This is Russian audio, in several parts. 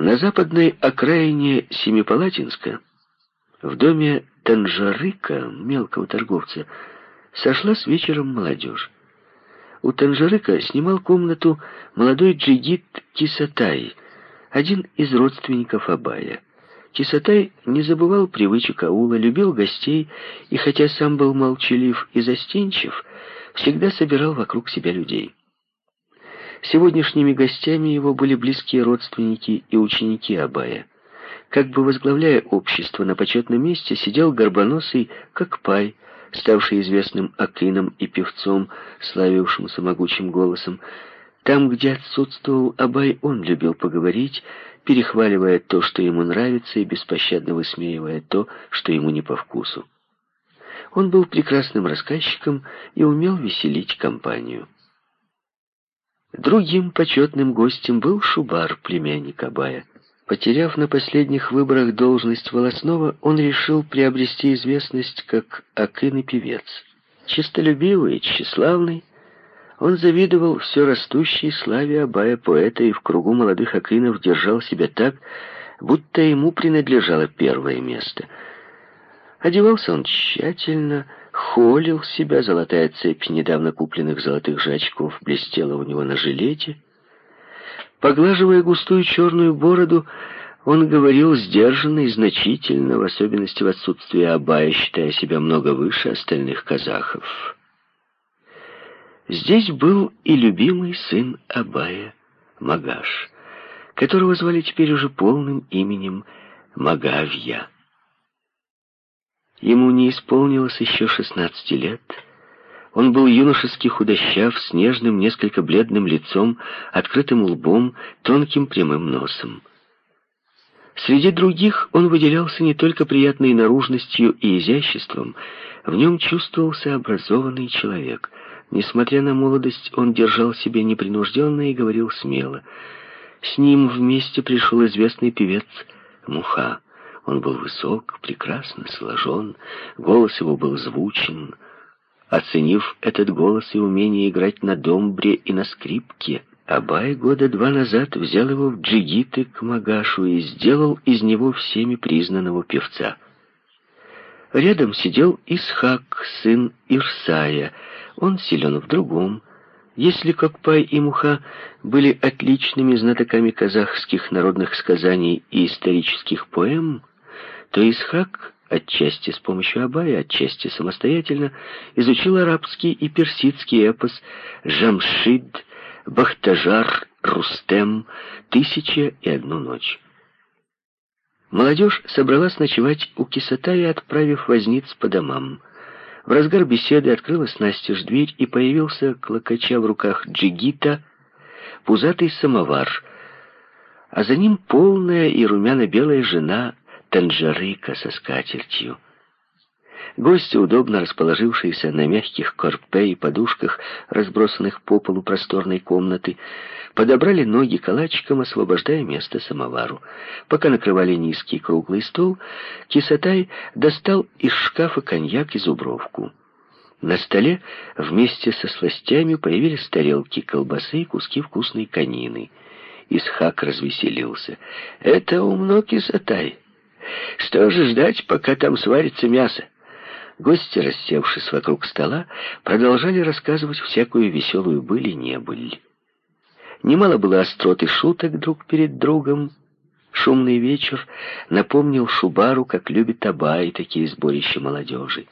На западной окраине Семипалатинска, в доме Танжарыка, мелкого торговца, сошла с вечером молодежь. У Танжарыка снимал комнату молодой джигит Кисатай, один из родственников Абая. Кисатай не забывал привычек аула, любил гостей и, хотя сам был молчалив и застенчив, всегда собирал вокруг себя людей. Сегодняшними гостями его были близкие родственники и ученики Абая. Как бы возглавляя общество, на почетном месте сидел горбоносый Кокпай, ставший известным акином и певцом, славившимся могучим голосом. Там, где отсутствовал Абай, он любил поговорить, перехваливая то, что ему нравится, и беспощадно высмеивая то, что ему не по вкусу. Он был прекрасным рассказчиком и умел веселить компанию. Другим почетным гостем был Шубар, племянник Абая. Потеряв на последних выборах должность волосного, он решил приобрести известность как акын и певец. Чистолюбивый и тщеславный, он завидовал все растущей славе Абая поэта и в кругу молодых акинов держал себя так, будто ему принадлежало первое место. Одевался он тщательно, холил себя, золотая цепь недавно купленных золотых же очков блестела у него на жилете. Поглаживая густую черную бороду, он говорил сдержанно и значительно, в особенности в отсутствии Абая, считая себя много выше остальных казахов. Здесь был и любимый сын Абая, Магаш, которого звали теперь уже полным именем Магавья. Ему не исполнилось еще шестнадцати лет. Он был юношески худощав, с нежным, несколько бледным лицом, открытым лбом, тонким прямым носом. Среди других он выделялся не только приятной наружностью и изяществом, в нем чувствовался образованный человек — Несмотря на молодость, он держал себя непринужденно и говорил смело. С ним вместе пришел известный певец Муха. Он был высок, прекрасно сложен, голос его был звучен. Оценив этот голос и умение играть на домбре и на скрипке, Абай года два назад взял его в джигиты к Магашу и сделал из него всеми признанного певца. Рядом сидел Исхак, сын Ирсая, он силен в другом. Если Кокпай и Муха были отличными знатоками казахских народных сказаний и исторических поэм, то Исхак, отчасти с помощью Абая, отчасти самостоятельно, изучил арабский и персидский эпос «Жамшид», «Бахтажар», «Рустем», «Тысяча и одну ночь». Молодежь собралась ночевать у Кисатая, отправив возниц по домам. В разгар беседы открылась настежь дверь, и появился, клокоча в руках джигита, пузатый самовар, а за ним полная и румяно-белая жена Танжарыка со скатертью. Гости, удобно расположившиеся на мягких корпе и подушках, разбросанных по полу просторной комнаты, подобрали ноги калачиком, освобождая место самовару. Пока накрывали низкий круглый стол, Кисатай достал из шкафа коньяк и зубровку. На столе вместе со сластями появились тарелки колбасы и куски вкусной конины. Исхак развеселился. «Это умно, Кисатай. Что же ждать, пока там сварится мясо?» Гости, рассевшись вокруг стола, продолжали рассказывать всякую веселую быль и небыль. Немало было острот и шуток друг перед другом. Шумный вечер напомнил Шубару, как любит Абай такие сборища молодежи.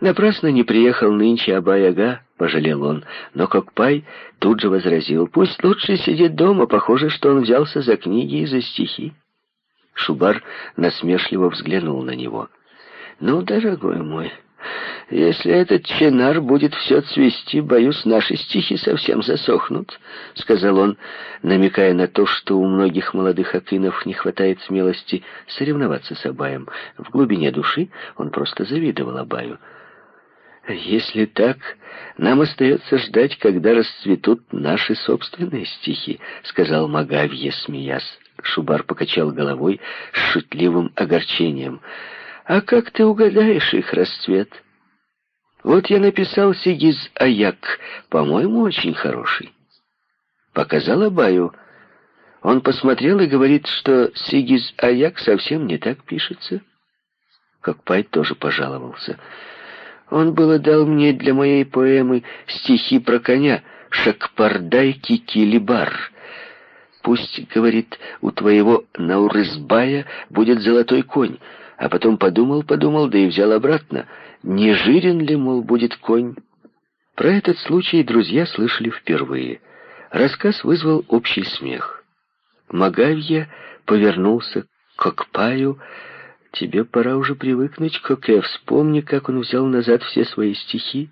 Напрасно не приехал нынче Абай-ага, пожалел он, но Кокпай тут же возразил, пусть лучше сидит дома, похоже, что он взялся за книги и за стихи. Шубар насмешливо взглянул на него — «Ну, дорогой мой, если этот чинар будет все цвести, боюсь, наши стихи совсем засохнут», — сказал он, намекая на то, что у многих молодых акинов не хватает смелости соревноваться с Абаем. В глубине души он просто завидовал Абаю. «Если так, нам остается ждать, когда расцветут наши собственные стихи», — сказал Магавье, смеясь. Шубар покачал головой с шутливым огорчением — а как ты угадаешь их расцвет? Вот я написал Сигиз Аяк, по-моему, очень хороший. Показал Абаю. Он посмотрел и говорит, что Сигиз Аяк совсем не так пишется. Кокпай тоже пожаловался. Он было дал мне для моей поэмы стихи про коня «Шакпардай Кикилибар». Пусть, говорит, у твоего Наурызбая будет золотой конь, а потом подумал-подумал, да и взял обратно. Не жирен ли, мол, будет конь? Про этот случай друзья слышали впервые. Рассказ вызвал общий смех. Магавья повернулся к Окпаю. «Тебе пора уже привыкнуть, Коке. Вспомни, как он взял назад все свои стихи».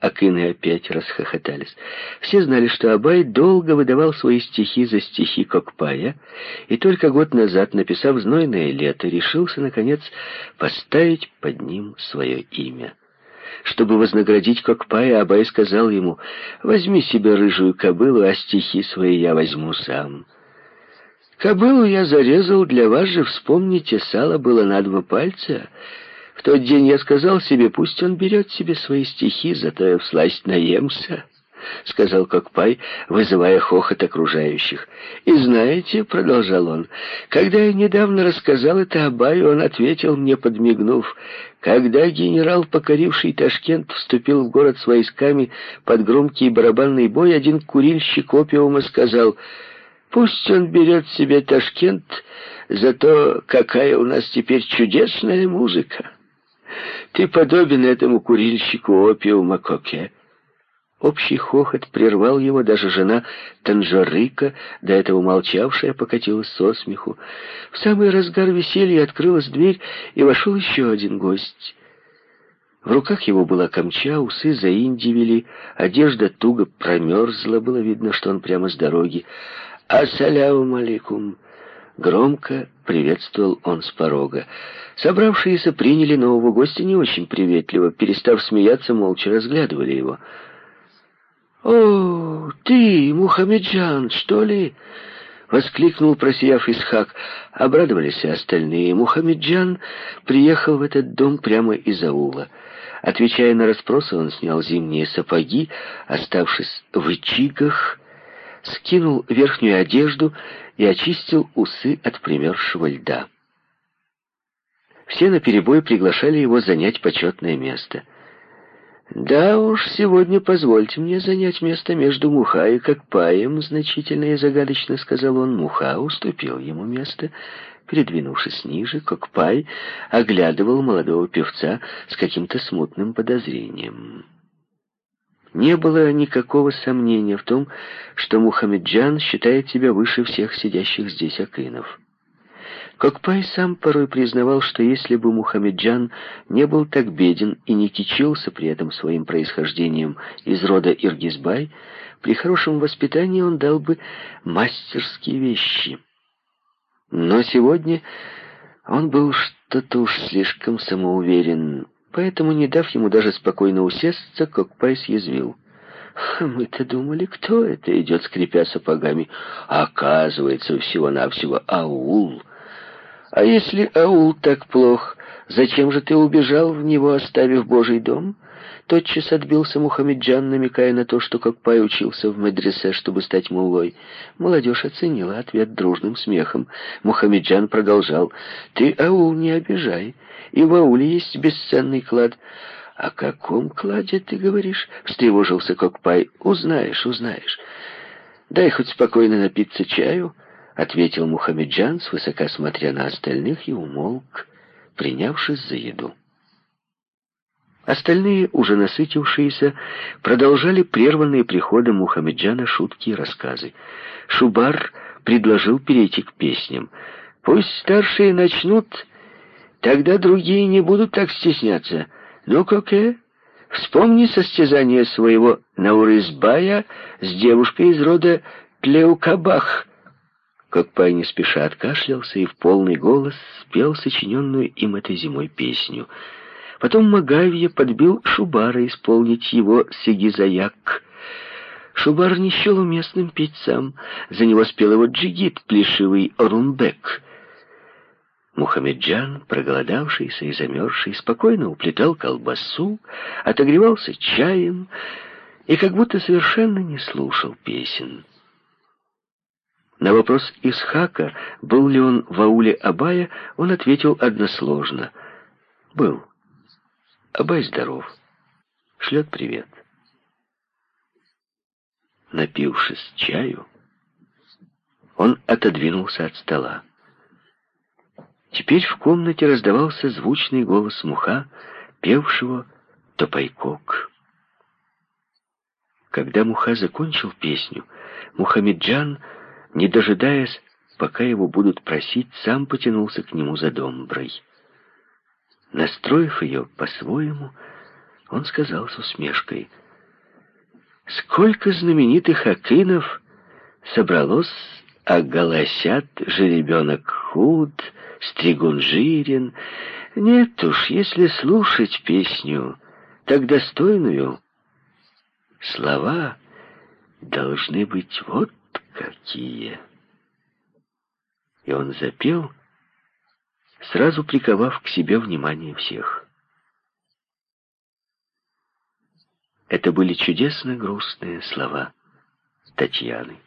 Акины опять расхохотались. Все знали, что Абай долго выдавал свои стихи за стихи Кокпая, и только год назад, написав «Знойное лето», решился, наконец, поставить под ним свое имя. Чтобы вознаградить Кокпая, Абай сказал ему, «Возьми себе рыжую кобылу, а стихи свои я возьму сам». Кобылу я зарезал, для вас же, вспомните, сало было на два пальца, в тот день я сказал себе, пусть он берет себе свои стихи, зато я всласть наемся, — сказал Кокпай, вызывая хохот окружающих. «И знаете, — продолжал он, — когда я недавно рассказал это Абаю, он ответил мне, подмигнув, когда генерал, покоривший Ташкент, вступил в город с войсками под громкий барабанный бой, один курильщик опиума сказал, «Пусть он берет себе Ташкент, зато какая у нас теперь чудесная музыка!» Ты подобен этому курильщику опиума Коке. Общий хохот прервал его, даже жена Танжарыка, до этого молчавшая, покатилась со смеху. В самый разгар веселья открылась дверь, и вошел еще один гость. В руках его была камча, усы заиндивели, одежда туго промерзла, было видно, что он прямо с дороги. «Ассаляму алейкум!» Громко приветствовал он с порога. Собравшиеся приняли нового гостя не очень приветливо, перестав смеяться, молча разглядывали его. «О, ты, Мухаммеджан, что ли?» — воскликнул, просияв Исхак. Обрадовались и остальные. Мухаммеджан приехал в этот дом прямо из аула. Отвечая на расспросы, он снял зимние сапоги, оставшись в ичигах, скинул верхнюю одежду и очистил усы от примерзшего льда. Все наперебой приглашали его занять почетное место. «Да уж, сегодня позвольте мне занять место между Муха и Кокпаем», значительно и загадочно сказал он. Муха уступил ему место. Передвинувшись ниже, Кокпай оглядывал молодого певца с каким-то смутным подозрением. Не было никакого сомнения в том, что Мухаммеджан считает себя выше всех сидящих здесь акинов. Кокпай сам порой признавал, что если бы Мухаммеджан не был так беден и не кичился при этом своим происхождением из рода Иргизбай, при хорошем воспитании он дал бы мастерские вещи. Но сегодня он был что-то уж слишком самоуверен, Поэтому, не дав ему даже спокойно усесться, Кокпай съязвил. «Мы-то думали, кто это идет, скрипя сапогами. А оказывается, всего-навсего аул. А если аул так плох, зачем же ты убежал в него, оставив Божий дом?» Тотчас отбился Мухаммеджан, намекая на то, что Кокпай учился в медресе, чтобы стать муллой. Молодежь оценила ответ дружным смехом. Мухаммеджан продолжал. «Ты, аул, не обижай и в ауле есть бесценный клад». «О каком кладе ты говоришь?» — встревожился Кокпай. «Узнаешь, узнаешь. Дай хоть спокойно напиться чаю», — ответил Мухаммеджан, свысока смотря на остальных, и умолк, принявшись за еду. Остальные, уже насытившиеся, продолжали прерванные приходом Мухаммеджана шутки и рассказы. Шубар предложил перейти к песням. «Пусть старшие начнут, Тогда другие не будут так стесняться. Ну, Коке, вспомни состязание своего Наурызбая с девушкой из рода Тлеукабах. Кокпай не спеша откашлялся и в полный голос спел сочиненную им этой зимой песню. Потом Магавья подбил Шубара исполнить его Сигизаяк. Шубар не счел уместным петь сам. За него спел его джигит, плешивый Орумбек — Мухаммеджан, проголодавшийся и замерзший, спокойно уплетал колбасу, отогревался чаем и как будто совершенно не слушал песен. На вопрос Исхака, был ли он в ауле Абая, он ответил односложно. «Был. Абай здоров. Шлет привет». Напившись чаю, он отодвинулся от стола. Теперь в комнате раздавался звучный голос муха, певшего «Топайкок». Когда Муха закончил песню, Мухаммеджан, не дожидаясь, пока его будут просить, сам потянулся к нему за домброй. Настроив ее по-своему, он сказал с усмешкой, «Сколько знаменитых акинов собралось, а голосят жеребенок худ, стригун жирен. Нет уж, если слушать песню, так достойную, слова должны быть вот какие. И он запел, сразу приковав к себе внимание всех. Это были чудесно грустные слова Татьяны.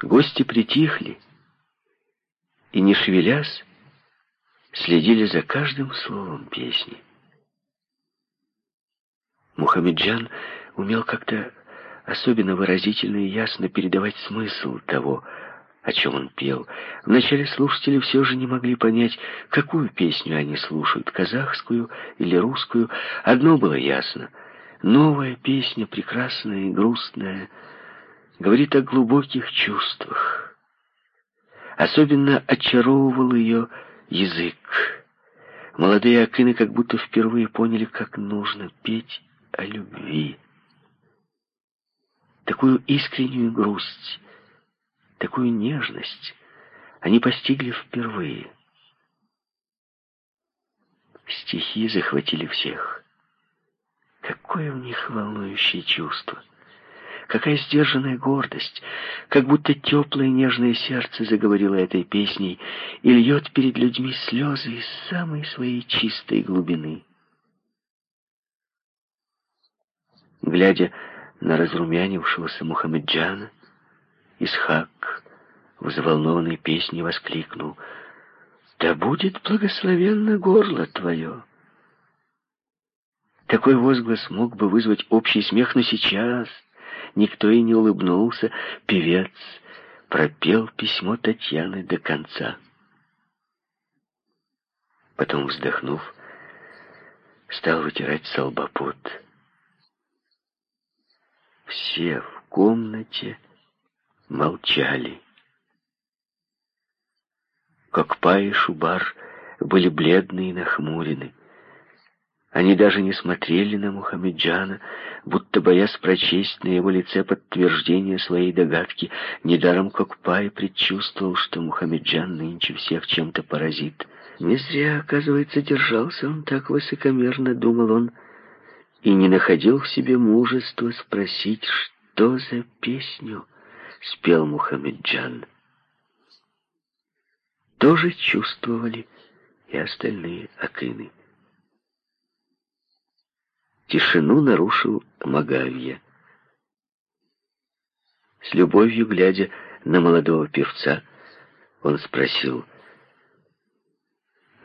Гости притихли и, не шевелясь, следили за каждым словом песни. Мухаммеджан умел как-то особенно выразительно и ясно передавать смысл того, о чем он пел. Вначале слушатели все же не могли понять, какую песню они слушают, казахскую или русскую. Одно было ясно — новая песня, прекрасная и грустная, говорит о глубоких чувствах. Особенно очаровывал ее язык. Молодые акины как будто впервые поняли, как нужно петь о любви. Такую искреннюю грусть, такую нежность они постигли впервые. Стихи захватили всех. Какое в них волнующее чувство! Какая сдержанная гордость! Как будто теплое нежное сердце заговорило этой песней и льет перед людьми слезы из самой своей чистой глубины. Глядя на разрумянившегося Мухаммеджана, Исхак, взволнованной песней, воскликнул «Да будет благословенно горло твое!» Такой возглас мог бы вызвать общий смех, но сейчас никто и не улыбнулся. Певец пропел письмо Татьяны до конца. Потом, вздохнув, стал вытирать салбопот. Все в комнате молчали. Кокпа и Шубар были бледны и нахмурены. Они даже не смотрели на Мухаммеджана, будто боясь прочесть на его лице подтверждение своей догадки. Недаром Кокпай предчувствовал, что Мухаммеджан нынче всех чем-то поразит. Не зря, оказывается, держался он так высокомерно, думал он, и не находил в себе мужества спросить, что за песню спел Мухаммеджан. Тоже чувствовали и остальные акины. Тишину нарушил Магавья. С любовью глядя на молодого певца, он спросил,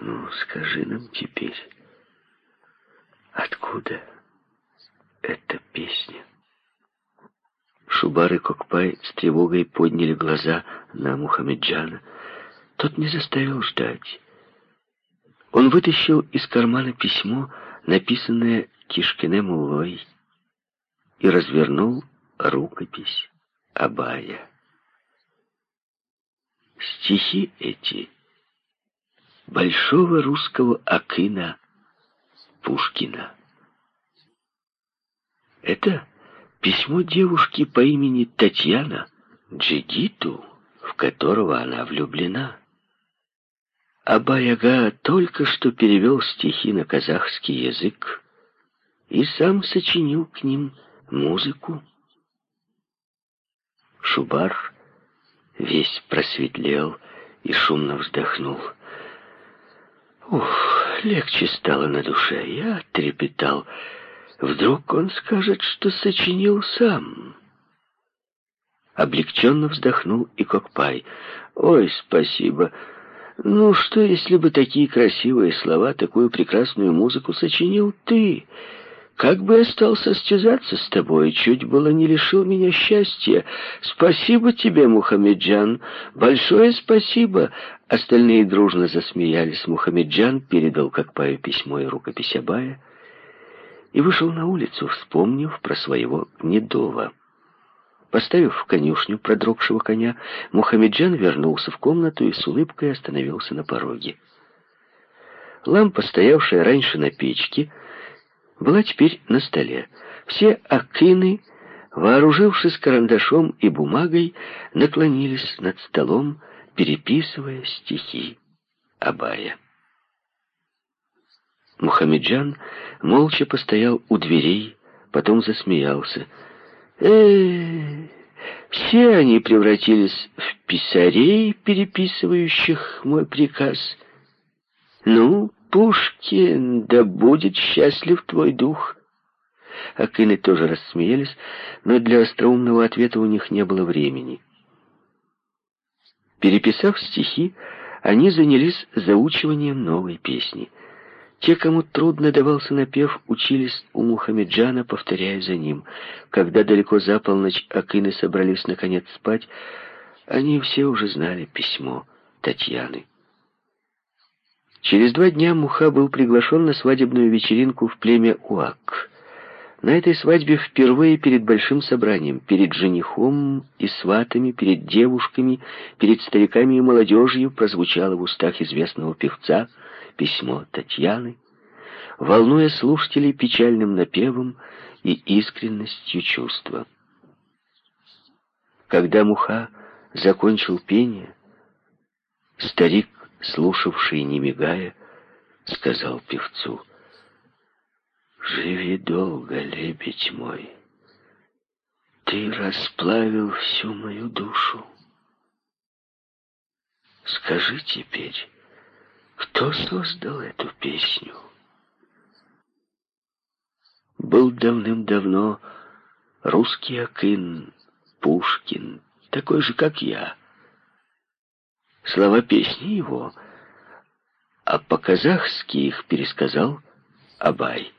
«Ну, скажи нам теперь, откуда эта песня?» Шубар и Кокпай с тревогой подняли глаза на Мухаммеджана. Тот не заставил ждать. Он вытащил из кармана письмо, написанное Кишкине Мулой, и развернул рукопись Абая. Стихи эти большого русского акына Пушкина. Это письмо девушки по имени Татьяна Джигиту, в которого она влюблена. Абаяга только что перевел стихи на казахский язык и сам сочинил к ним музыку. Шубар весь просветлел и шумно вздохнул. Ух, легче стало на душе. Я трепетал. Вдруг он скажет, что сочинил сам. Облегченно вздохнул и Кокпай. «Ой, спасибо. Ну, что, если бы такие красивые слова, такую прекрасную музыку сочинил ты? Как бы я стал состязаться с тобой, чуть было не лишил меня счастья. Спасибо тебе, Мухаммеджан, большое спасибо!» Остальные дружно засмеялись. Мухаммеджан передал Кокпаю письмо и рукопись Абая и вышел на улицу, вспомнив про своего Гнедова. Поставив в конюшню продрогшего коня, Мухаммеджан вернулся в комнату и с улыбкой остановился на пороге. Лампа, стоявшая раньше на печке, была теперь на столе. Все акины, вооружившись карандашом и бумагой, наклонились над столом, переписывая стихи Абая. Мухаммеджан молча постоял у дверей, потом засмеялся — э все они превратились в писарей, переписывающих мой приказ. Ну, Пушкин, да будет счастлив твой дух. Акины тоже рассмеялись, но для остроумного ответа у них не было времени. Переписав стихи, они занялись заучиванием новой песни — те, кому трудно давался напев, учились у Мухаммеджана, повторяя за ним. Когда далеко за полночь Акины собрались наконец спать, они все уже знали письмо Татьяны. Через два дня Муха был приглашен на свадебную вечеринку в племя Уак. На этой свадьбе впервые перед большим собранием, перед женихом и сватами, перед девушками, перед стариками и молодежью прозвучало в устах известного певца — письмо Татьяны, волнуя слушателей печальным напевом и искренностью чувства. Когда Муха закончил пение, старик, слушавший, не мигая, сказал певцу, «Живи долго, лебедь мой, ты расплавил всю мою душу. Скажи теперь, кто создал эту песню? Был давным-давно русский Акын Пушкин, такой же, как я. Слова песни его, а по-казахски их пересказал Абай.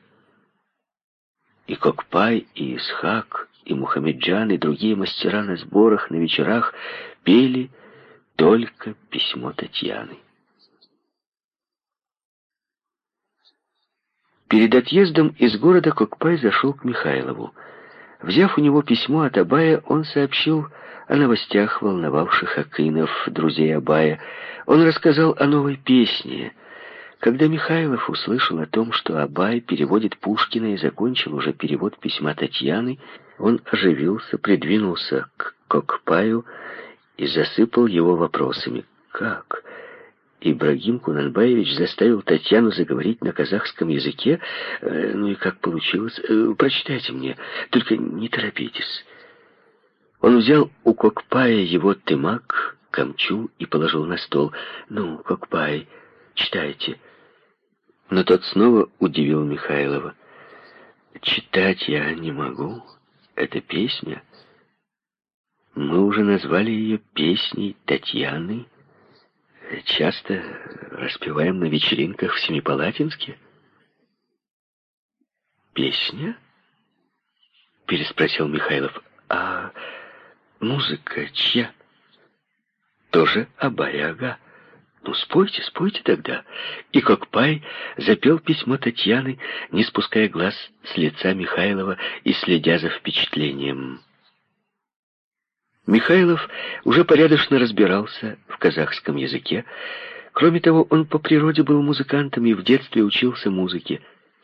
И Кокпай, и Исхак, и Мухаммеджан, и другие мастера на сборах, на вечерах пели только письмо Татьяны. Перед отъездом из города Кокпай зашел к Михайлову. Взяв у него письмо от Абая, он сообщил о новостях, волновавших Акинов, друзей Абая. Он рассказал о новой песне. Когда Михайлов услышал о том, что Абай переводит Пушкина и закончил уже перевод письма Татьяны, он оживился, придвинулся к Кокпаю и засыпал его вопросами. «Как? Ибрагим Кунанбаевич заставил Татьяну заговорить на казахском языке. Э, ну и как получилось? Э, прочитайте мне, только не торопитесь. Он взял у Кокпая его тымак, камчу и положил на стол. «Ну, Кокпай, читайте». Но тот снова удивил Михайлова. «Читать я не могу. Это песня. Мы уже назвали ее песней Татьяны» часто распеваем на вечеринках в Семипалатинске. «Песня?» — переспросил Михайлов. «А музыка чья?» «Тоже Абая-ага. Ну, спойте, спойте тогда». И Кокпай запел письмо Татьяны, не спуская глаз с лица Михайлова и следя за впечатлением. Михайлов уже порядочно разбирался в казахском языке. Кроме того, он по природе был музыкантом и в детстве учился музыке.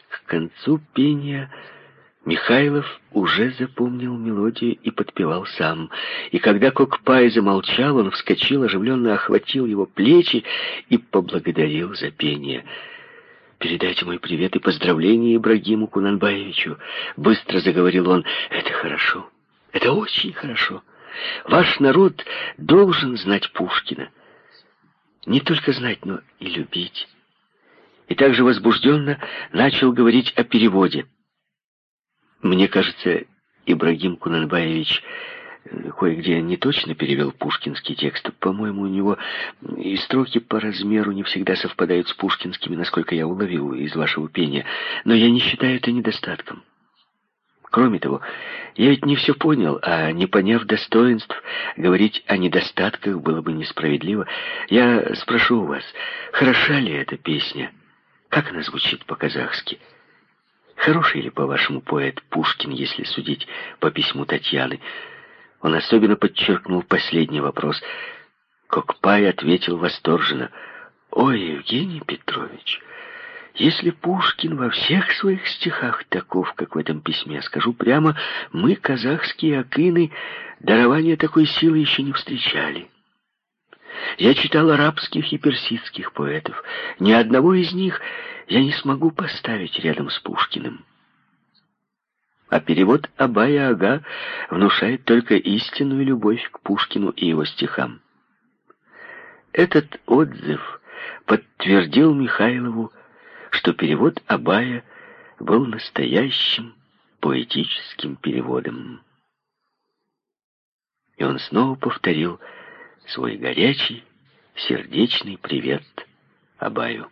К концу пения Михайлов уже запомнил мелодию и подпевал сам. И когда Кокпай замолчал, он вскочил, оживленно охватил его плечи и поблагодарил за пение. «Передайте мой привет и поздравления Ибрагиму Кунанбаевичу», — быстро заговорил он. «Это хорошо, это очень хорошо». Ваш народ должен знать Пушкина. Не только знать, но и любить. И также возбужденно начал говорить о переводе. Мне кажется, Ибрагим Кунанбаевич, Кое-где не точно перевел пушкинский текст. По-моему, у него и строки по размеру не всегда совпадают с пушкинскими, насколько я уловил из вашего пения. Но я не считаю это недостатком. Кроме того, я ведь не все понял, а не поняв достоинств, говорить о недостатках было бы несправедливо. Я спрошу у вас, хороша ли эта песня? Как она звучит по-казахски? Хороший ли, по-вашему, поэт Пушкин, если судить по письму Татьяны? Он особенно подчеркнул последний вопрос. Кокпай ответил восторженно. «Ой, Евгений Петрович, если Пушкин во всех своих стихах таков, как в этом письме, скажу прямо, мы, казахские акины, дарования такой силы еще не встречали». Я читал арабских и персидских поэтов. Ни одного из них я не смогу поставить рядом с Пушкиным. А перевод Абая Ага внушает только истинную любовь к Пушкину и его стихам. Этот отзыв подтвердил Михайлову, что перевод Абая был настоящим поэтическим переводом. И он снова повторил свой горячий, сердечный привет Абаю.